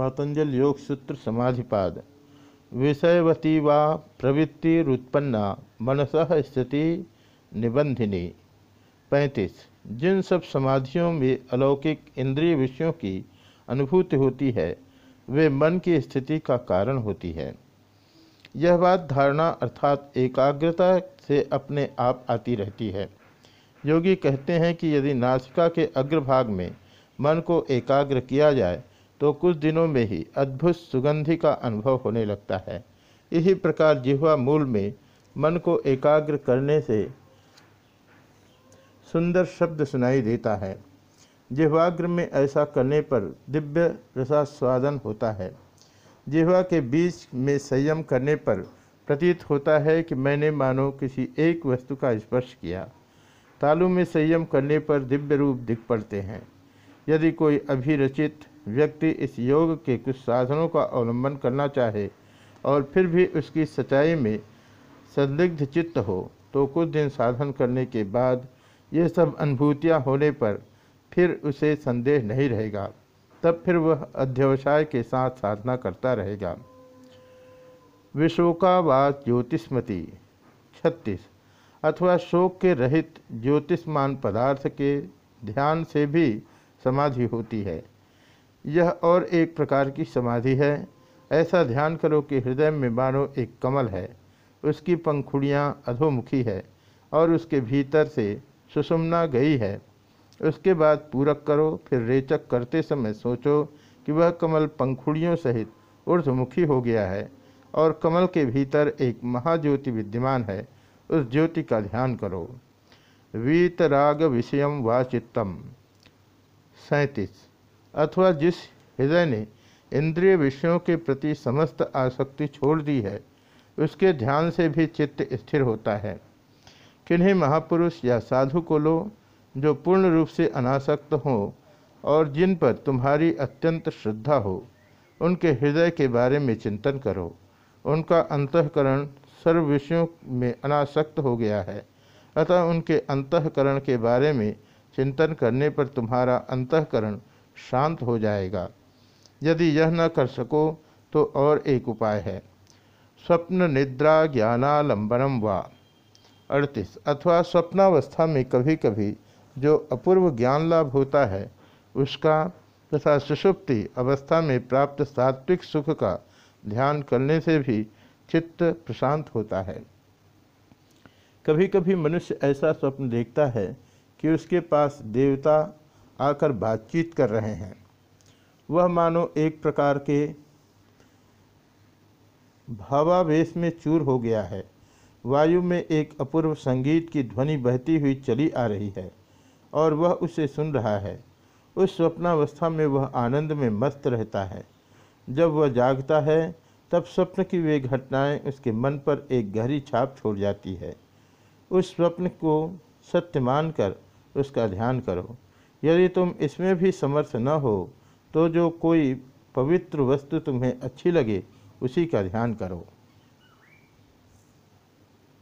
पातंजल योग सूत्र समाधिपाद। विषयवती व प्रवृत्तिरुत्पन्ना मनस स्थिति निबंधिनी। पैंतीस। जिन सब समाधियों में अलौकिक इंद्रिय विषयों की अनुभूति होती है, वे मन की स्थिति का कारण होती है। यह बात धारणा अर्थात एकाग्रता से अपने आप आती रहती है। योगी कहते हैं कि यदि नासिका के अग्रभाग में मन को एकाग्र किया जाए तो कुछ दिनों में ही अद्भुत सुगंधि का अनुभव होने लगता है। इसी प्रकार जिह्वा मूल में मन को एकाग्र करने से सुंदर शब्द सुनाई देता है। जिह्वाग्र में ऐसा करने पर दिव्य रसास्वादन होता है। जिह्वा के बीच में संयम करने पर प्रतीत होता है कि मैंने मानो किसी एक वस्तु का स्पर्श किया। तालु में संयम करने पर दिव्य रूप दिख पड़ते हैं। यदि कोई अभिरचित व्यक्ति इस योग के कुछ साधनों का अवलंबन करना चाहे और फिर भी उसकी सच्चाई में संदिग्ध चित्त हो तो कुछ दिन साधन करने के बाद ये सब अनुभूतियाँ होने पर फिर उसे संदेह नहीं रहेगा। तब फिर वह अध्यवसाय के साथ साधना करता रहेगा। विशोका व ज्योतिष्मति, छत्तीस, अथवा शोक के रहित ज्योतिषमान पदार्थ के ध्यान से भी समाधि होती है। यह और एक प्रकार की समाधि है। ऐसा ध्यान करो कि हृदय में मानो एक कमल है। उसकी पंखुड़ियाँ अधोमुखी है और उसके भीतर से सुषुम्ना गई है। उसके बाद पूरक करो, फिर रेचक करते समय सोचो कि वह कमल पंखुड़ियों सहित ऊर्धमुखी हो गया है और कमल के भीतर एक महाज्योति विद्यमान है। उस ज्योति का ध्यान करो। वीतराग विषयम व चित्तम सैंतीस। अथवा जिस हृदय ने इंद्रिय विषयों के प्रति समस्त आसक्ति छोड़ दी है, उसके ध्यान से भी चित्त स्थिर होता है। किन्हीं महापुरुष या साधु को लो जो पूर्ण रूप से अनासक्त हो और जिन पर तुम्हारी अत्यंत श्रद्धा हो, उनके हृदय के बारे में चिंतन करो। उनका अंतकरण सर्व विषयों में अनासक्त हो गया है। अतः उनके अंतकरण के बारे में चिंतन करने पर तुम्हारा अंतकरण शांत हो जाएगा। यदि यह न कर सको तो और एक उपाय है। स्वप्न निद्रा ज्ञानालंबनम व। अड़तीस, अथवा स्वप्नावस्था में कभी कभी जो अपूर्व ज्ञान लाभ होता है, उसका तथा सुषुप्ति अवस्था में प्राप्त सात्विक सुख का ध्यान करने से भी चित्त प्रशांत होता है। कभी कभी मनुष्य ऐसा स्वप्न देखता है कि उसके पास देवता आकर बातचीत कर रहे हैं। वह मानो एक प्रकार के भावावेश में चूर हो गया है। वायु में एक अपूर्व संगीत की ध्वनि बहती हुई चली आ रही है और वह उसे सुन रहा है। उस स्वप्नावस्था में वह आनंद में मस्त रहता है। जब वह जागता है, तब स्वप्न की वे घटनाएँ उसके मन पर एक गहरी छाप छोड़ जाती है। उस स्वप्न को सत्य मानकर उसका ध्यान करो। यदि तुम इसमें भी समर्थ न हो तो जो कोई पवित्र वस्तु तुम्हें अच्छी लगे, उसी का ध्यान करो।